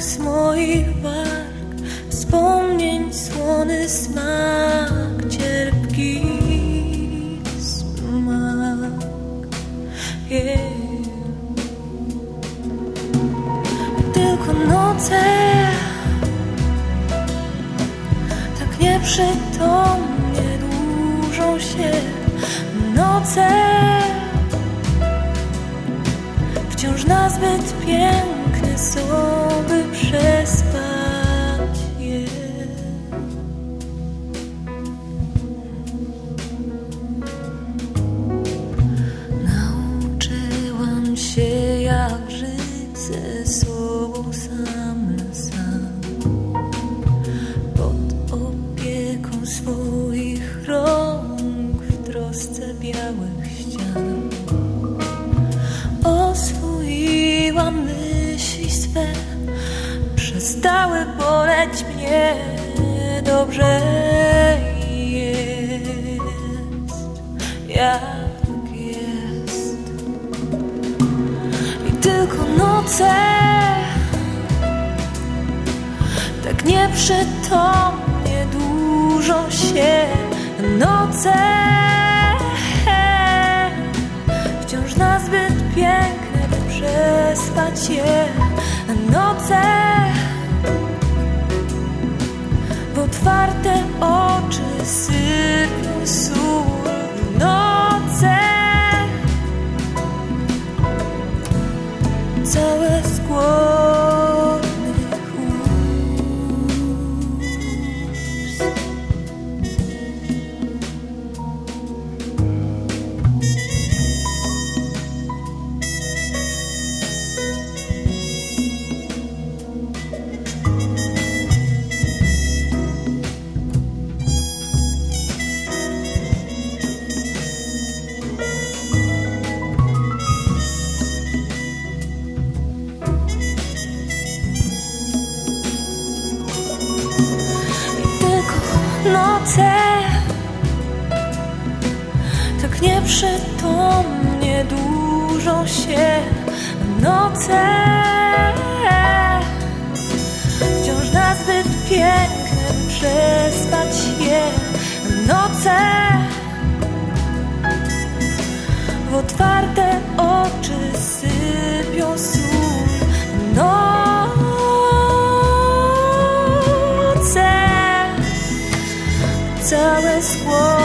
z moich warg, wspomnień słony smak, cierpki smak. Yeah. Tylko noce tak nieprzytomnie dłużą się noce wciąż nazbyt piękne są przespać je. Nauczyłam się jak żyć ze sobą sam na sam Przestały boleć mnie Dobrze jest Jak jest. I tylko noce Tak nieprzytomnie dłużą się Noce Wciąż nazbyt piękne, przespać je tylko noce. Tak nieprzytomnie dłużą się Noce Wciąż nazbyt piękne, by przespać je Noce W otwarte oczy sypią sól Noce guitarist war.